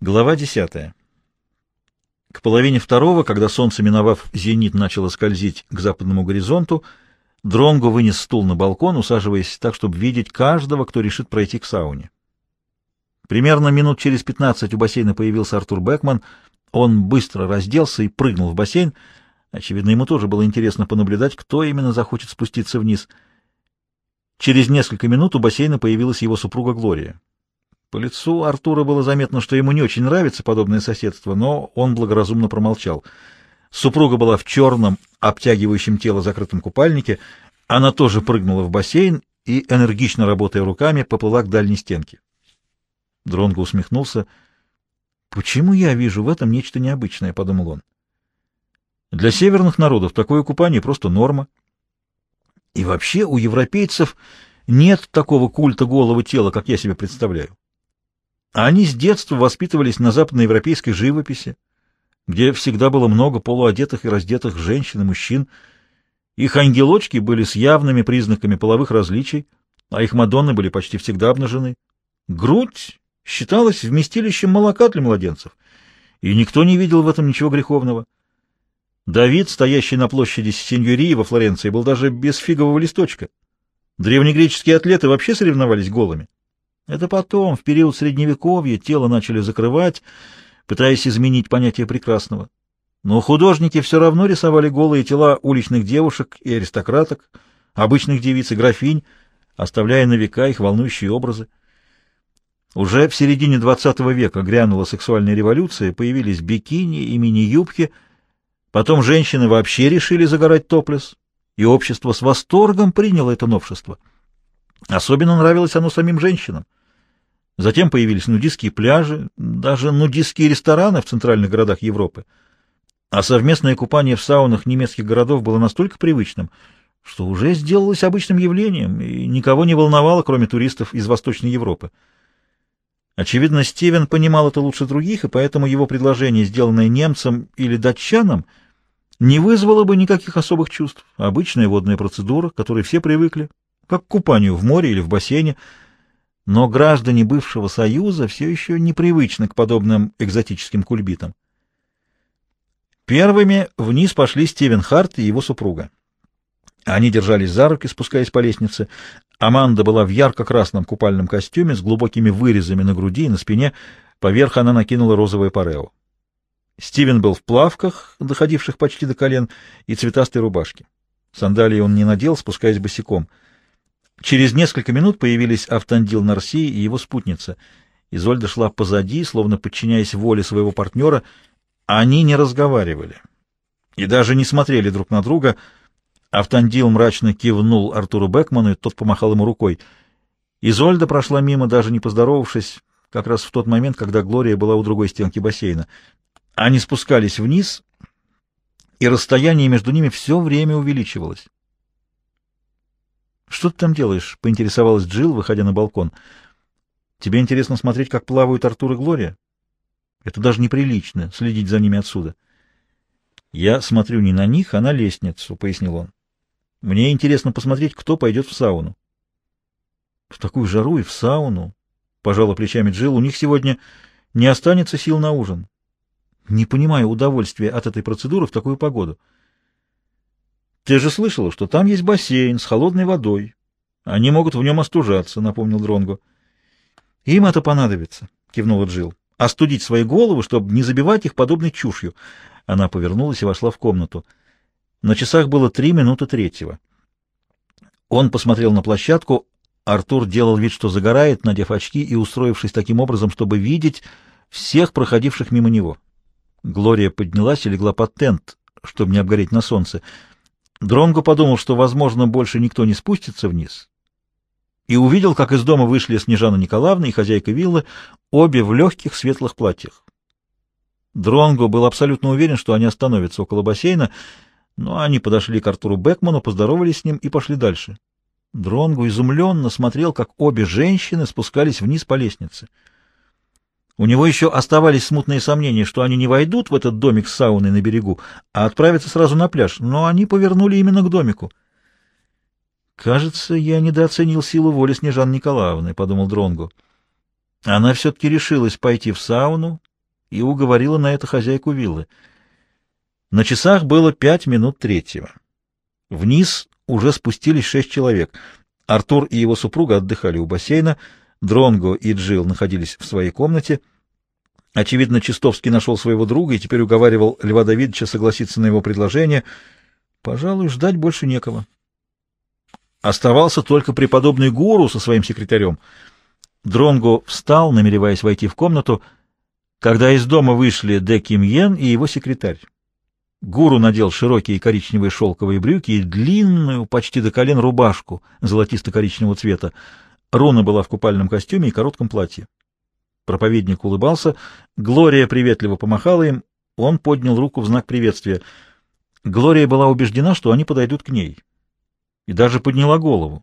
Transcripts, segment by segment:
Глава десятая. К половине второго, когда солнце, миновав зенит, начало скользить к западному горизонту, Дронго вынес стул на балкон, усаживаясь так, чтобы видеть каждого, кто решит пройти к сауне. Примерно минут через пятнадцать у бассейна появился Артур Бекман. Он быстро разделся и прыгнул в бассейн. Очевидно, ему тоже было интересно понаблюдать, кто именно захочет спуститься вниз. Через несколько минут у бассейна появилась его супруга Глория. По лицу Артура было заметно, что ему не очень нравится подобное соседство, но он благоразумно промолчал. Супруга была в черном, обтягивающем тело закрытом купальнике. Она тоже прыгнула в бассейн и, энергично работая руками, поплыла к дальней стенке. Дронго усмехнулся. «Почему я вижу в этом нечто необычное?» — подумал он. «Для северных народов такое купание просто норма. И вообще у европейцев нет такого культа голого тела, как я себе представляю. А они с детства воспитывались на западноевропейской живописи, где всегда было много полуодетых и раздетых женщин и мужчин. Их ангелочки были с явными признаками половых различий, а их мадонны были почти всегда обнажены. Грудь считалась вместилищем молока для младенцев, и никто не видел в этом ничего греховного. Давид, стоящий на площади Синьюрии во Флоренции, был даже без фигового листочка. Древнегреческие атлеты вообще соревновались голыми. Это потом, в период Средневековья, тело начали закрывать, пытаясь изменить понятие прекрасного. Но художники все равно рисовали голые тела уличных девушек и аристократок, обычных девиц и графинь, оставляя на века их волнующие образы. Уже в середине XX века грянула сексуальная революция, появились бикини и мини-юбки, потом женщины вообще решили загорать топлес, и общество с восторгом приняло это новшество. Особенно нравилось оно самим женщинам. Затем появились нудистские пляжи, даже нудистские рестораны в центральных городах Европы. А совместное купание в саунах немецких городов было настолько привычным, что уже сделалось обычным явлением и никого не волновало, кроме туристов из Восточной Европы. Очевидно, Стивен понимал это лучше других, и поэтому его предложение, сделанное немцам или датчанам, не вызвало бы никаких особых чувств. Обычная водная процедура, к которой все привыкли, как к купанию в море или в бассейне — но граждане бывшего Союза все еще непривычны к подобным экзотическим кульбитам. Первыми вниз пошли Стивен Харт и его супруга. Они держались за руки, спускаясь по лестнице. Аманда была в ярко-красном купальном костюме с глубокими вырезами на груди и на спине, поверх она накинула розовое парео. Стивен был в плавках, доходивших почти до колен, и цветастой рубашке. Сандалии он не надел, спускаясь босиком — Через несколько минут появились Автандил Нарси и его спутница. Изольда шла позади, словно подчиняясь воле своего партнера. Они не разговаривали и даже не смотрели друг на друга. Автандил мрачно кивнул Артуру Бекману, и тот помахал ему рукой. Изольда прошла мимо, даже не поздоровавшись, как раз в тот момент, когда Глория была у другой стенки бассейна. Они спускались вниз, и расстояние между ними все время увеличивалось. «Что ты там делаешь?» — поинтересовалась Джилл, выходя на балкон. «Тебе интересно смотреть, как плавают Артур и Глория? Это даже неприлично, следить за ними отсюда». «Я смотрю не на них, а на лестницу», — пояснил он. «Мне интересно посмотреть, кто пойдет в сауну». «В такую жару и в сауну», — пожала плечами Джилл, — «у них сегодня не останется сил на ужин. Не понимаю удовольствия от этой процедуры в такую погоду». Ты же слышала, что там есть бассейн с холодной водой. Они могут в нем остужаться, — напомнил Дронго. Им это понадобится, — кивнула Джил. Остудить свои головы, чтобы не забивать их подобной чушью. Она повернулась и вошла в комнату. На часах было три минуты третьего. Он посмотрел на площадку. Артур делал вид, что загорает, надев очки и устроившись таким образом, чтобы видеть всех проходивших мимо него. Глория поднялась и легла под тент, чтобы не обгореть на солнце. Дронго подумал, что, возможно, больше никто не спустится вниз, и увидел, как из дома вышли Снежана Николаевна и хозяйка виллы, обе в легких светлых платьях. Дронго был абсолютно уверен, что они остановятся около бассейна, но они подошли к Артуру Бекману, поздоровались с ним и пошли дальше. Дронго изумленно смотрел, как обе женщины спускались вниз по лестнице. У него еще оставались смутные сомнения, что они не войдут в этот домик с сауной на берегу, а отправятся сразу на пляж, но они повернули именно к домику. «Кажется, я недооценил силу воли Снежаны Николаевны», — подумал Дронгу. Она все-таки решилась пойти в сауну и уговорила на это хозяйку виллы. На часах было пять минут третьего. Вниз уже спустились шесть человек. Артур и его супруга отдыхали у бассейна, Дронго и Джилл находились в своей комнате. Очевидно, Чистовский нашел своего друга и теперь уговаривал Льва Давидовича согласиться на его предложение. Пожалуй, ждать больше некого. Оставался только преподобный гуру со своим секретарем. Дронго встал, намереваясь войти в комнату, когда из дома вышли Де Ким Йен и его секретарь. Гуру надел широкие коричневые шелковые брюки и длинную, почти до колен, рубашку золотисто-коричневого цвета. Руна была в купальном костюме и коротком платье. Проповедник улыбался, Глория приветливо помахала им, он поднял руку в знак приветствия. Глория была убеждена, что они подойдут к ней, и даже подняла голову.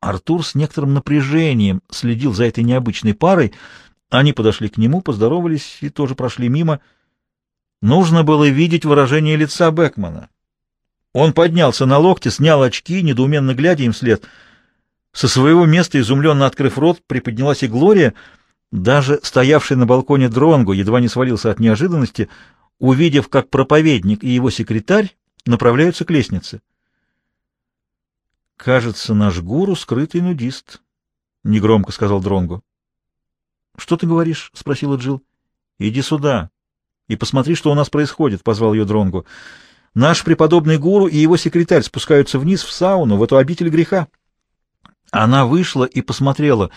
Артур с некоторым напряжением следил за этой необычной парой. Они подошли к нему, поздоровались и тоже прошли мимо — Нужно было видеть выражение лица Бекмана. Он поднялся на локте, снял очки, недоуменно глядя им вслед. Со своего места, изумленно открыв рот, приподнялась и Глория. Даже стоявший на балконе Дронгу едва не свалился от неожиданности, увидев, как проповедник и его секретарь направляются к лестнице. «Кажется, наш гуру — скрытый нудист», — негромко сказал Дронгу. «Что ты говоришь?» — спросила Джил. «Иди сюда», и посмотри, что у нас происходит, — позвал ее Дронгу. Наш преподобный гуру и его секретарь спускаются вниз в сауну, в эту обитель греха. Она вышла и посмотрела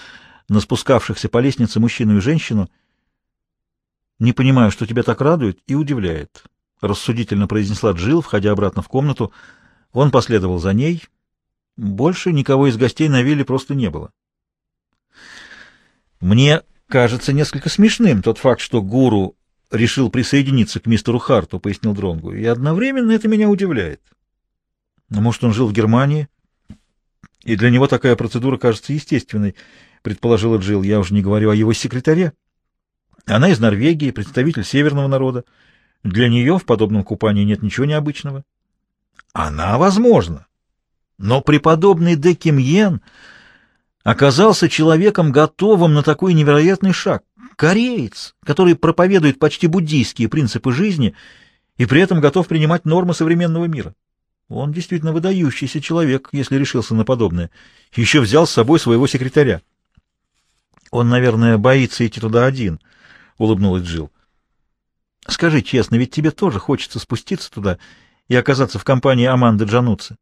на спускавшихся по лестнице мужчину и женщину. «Не понимаю, что тебя так радует и удивляет», — рассудительно произнесла Джилл, входя обратно в комнату. Он последовал за ней. Больше никого из гостей на вилле просто не было. Мне кажется несколько смешным тот факт, что гуру решил присоединиться к мистеру Харту, — пояснил Дронгу, — и одновременно это меня удивляет. Может, он жил в Германии, и для него такая процедура кажется естественной, — предположила Джилл. Я уже не говорю о его секретаре. Она из Норвегии, представитель северного народа. Для нее в подобном купании нет ничего необычного. Она, возможно. Но преподобный Де Ким Йен оказался человеком, готовым на такой невероятный шаг. Кореец, который проповедует почти буддийские принципы жизни и при этом готов принимать нормы современного мира. Он действительно выдающийся человек, если решился на подобное. Еще взял с собой своего секретаря. Он, наверное, боится идти туда один, — улыбнулась Джилл. Скажи честно, ведь тебе тоже хочется спуститься туда и оказаться в компании Аманды Джануци.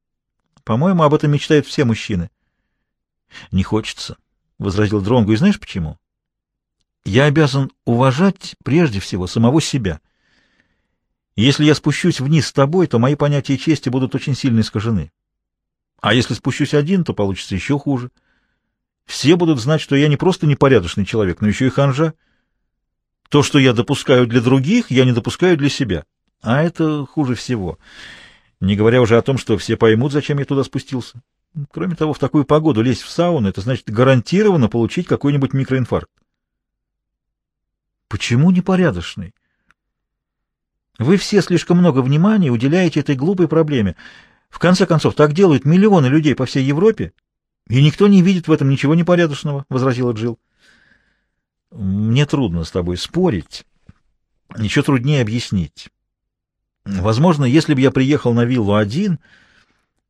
По-моему, об этом мечтают все мужчины. — Не хочется, — возразил Дронгу, — и знаешь почему? Я обязан уважать прежде всего самого себя. Если я спущусь вниз с тобой, то мои понятия чести будут очень сильно искажены. А если спущусь один, то получится еще хуже. Все будут знать, что я не просто непорядочный человек, но еще и ханжа. То, что я допускаю для других, я не допускаю для себя. А это хуже всего. Не говоря уже о том, что все поймут, зачем я туда спустился. Кроме того, в такую погоду лезть в сауну — это значит гарантированно получить какой-нибудь микроинфаркт. Почему непорядочный? Вы все слишком много внимания уделяете этой глупой проблеме. В конце концов, так делают миллионы людей по всей Европе, и никто не видит в этом ничего непорядочного, — возразила Джилл. Мне трудно с тобой спорить, ничего труднее объяснить. Возможно, если бы я приехал на виллу один,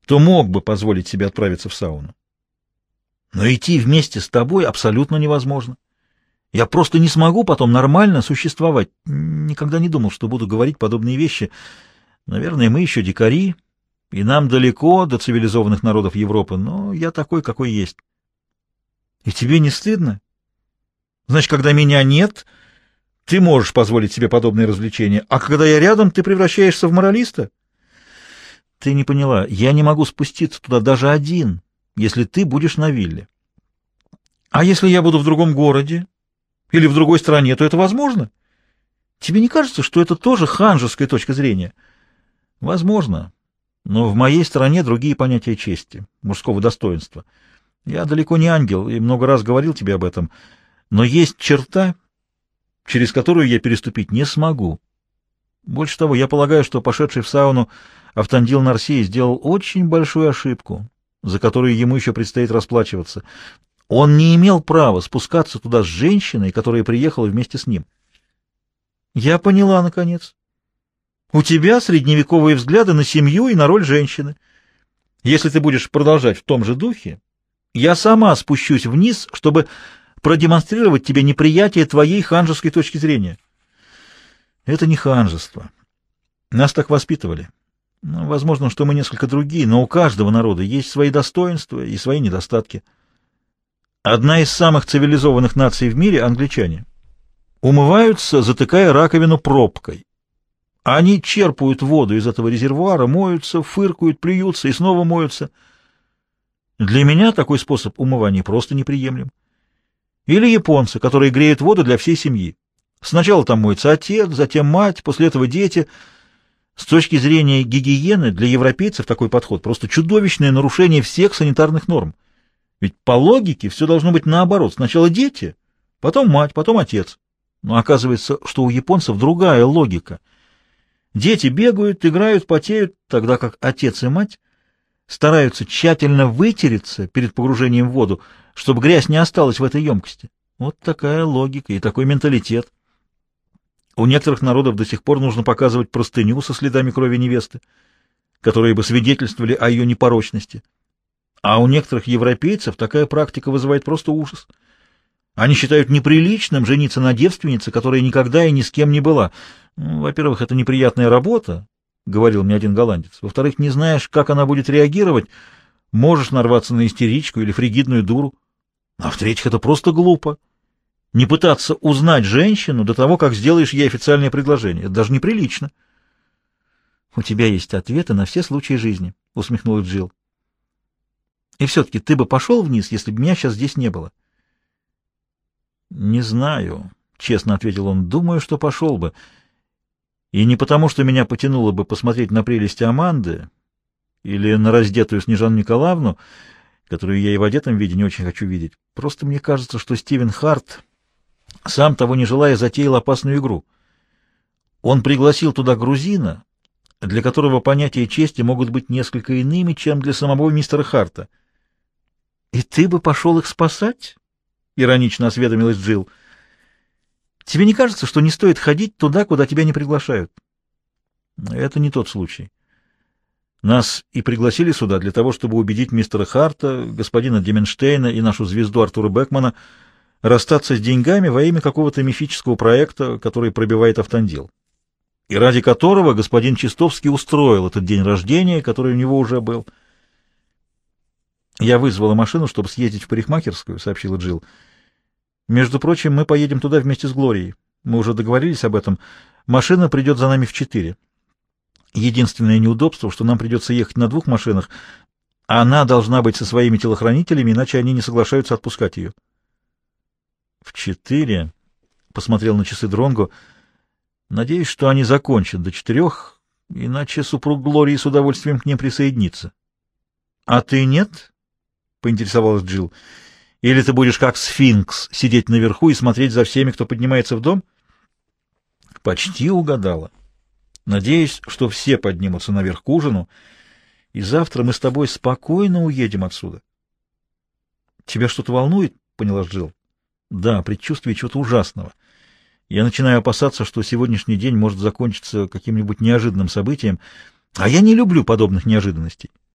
то мог бы позволить себе отправиться в сауну. Но идти вместе с тобой абсолютно невозможно. Я просто не смогу потом нормально существовать. Никогда не думал, что буду говорить подобные вещи. Наверное, мы еще дикари, и нам далеко до цивилизованных народов Европы, но я такой, какой есть. И тебе не стыдно? Значит, когда меня нет, ты можешь позволить себе подобные развлечения, а когда я рядом, ты превращаешься в моралиста? Ты не поняла, я не могу спуститься туда даже один, если ты будешь на вилле. А если я буду в другом городе, или в другой стране, то это возможно. Тебе не кажется, что это тоже ханжеская точка зрения? Возможно. Но в моей стране другие понятия чести, мужского достоинства. Я далеко не ангел и много раз говорил тебе об этом. Но есть черта, через которую я переступить не смогу. Больше того, я полагаю, что пошедший в сауну Автандил Нарсей сделал очень большую ошибку, за которую ему еще предстоит расплачиваться. Он не имел права спускаться туда с женщиной, которая приехала вместе с ним. Я поняла, наконец. У тебя средневековые взгляды на семью и на роль женщины. Если ты будешь продолжать в том же духе, я сама спущусь вниз, чтобы продемонстрировать тебе неприятие твоей ханжеской точки зрения. Это не ханжество. Нас так воспитывали. Ну, возможно, что мы несколько другие, но у каждого народа есть свои достоинства и свои недостатки. Одна из самых цивилизованных наций в мире — англичане. Умываются, затыкая раковину пробкой. Они черпают воду из этого резервуара, моются, фыркают, плюются и снова моются. Для меня такой способ умывания просто неприемлем. Или японцы, которые греют воду для всей семьи. Сначала там моется отец, затем мать, после этого дети — с точки зрения гигиены для европейцев такой подход просто чудовищное нарушение всех санитарных норм. Ведь по логике все должно быть наоборот. Сначала дети, потом мать, потом отец. Но оказывается, что у японцев другая логика. Дети бегают, играют, потеют, тогда как отец и мать стараются тщательно вытереться перед погружением в воду, чтобы грязь не осталась в этой емкости. Вот такая логика и такой менталитет. У некоторых народов до сих пор нужно показывать простыню со следами крови невесты, которые бы свидетельствовали о ее непорочности. А у некоторых европейцев такая практика вызывает просто ужас. Они считают неприличным жениться на девственнице, которая никогда и ни с кем не была. Ну, во-первых, это неприятная работа, — говорил мне один голландец. Во-вторых, не знаешь, как она будет реагировать, можешь нарваться на истеричку или фригидную дуру. А в-третьих, это просто глупо не пытаться узнать женщину до того, как сделаешь ей официальное предложение. Это даже неприлично. — У тебя есть ответы на все случаи жизни, — усмехнулась Джилл. — И все-таки ты бы пошел вниз, если бы меня сейчас здесь не было? — Не знаю, — честно ответил он. — Думаю, что пошел бы. И не потому, что меня потянуло бы посмотреть на прелести Аманды или на раздетую Снежану Николаевну, которую я и в одетом виде не очень хочу видеть. Просто мне кажется, что Стивен Харт сам того не желая, затеял опасную игру. Он пригласил туда грузина, для которого понятия чести могут быть несколько иными, чем для самого мистера Харта. — И ты бы пошел их спасать? — иронично осведомилась Джилл. — Тебе не кажется, что не стоит ходить туда, куда тебя не приглашают? — Это не тот случай. Нас и пригласили сюда для того, чтобы убедить мистера Харта, господина Деменштейна и нашу звезду Артура Бекмана — расстаться с деньгами во имя какого-то мифического проекта, который пробивает автандил, и ради которого господин Чистовский устроил этот день рождения, который у него уже был. «Я вызвала машину, чтобы съездить в парикмахерскую», — сообщила Джилл. «Между прочим, мы поедем туда вместе с Глорией. Мы уже договорились об этом. Машина придет за нами в четыре. Единственное неудобство, что нам придется ехать на двух машинах. Она должна быть со своими телохранителями, иначе они не соглашаются отпускать ее». В четыре. Посмотрел на часы Дронго. Надеюсь, что они закончат до четырех, иначе супруг Глории с удовольствием к ним присоединится. — А ты нет? — поинтересовалась Джилл. — Или ты будешь как сфинкс сидеть наверху и смотреть за всеми, кто поднимается в дом? — Почти угадала. Надеюсь, что все поднимутся наверх к ужину, и завтра мы с тобой спокойно уедем отсюда. — Тебя что-то волнует? — поняла Джилл. Да, предчувствие чего-то ужасного. Я начинаю опасаться, что сегодняшний день может закончиться каким-нибудь неожиданным событием, а я не люблю подобных неожиданностей.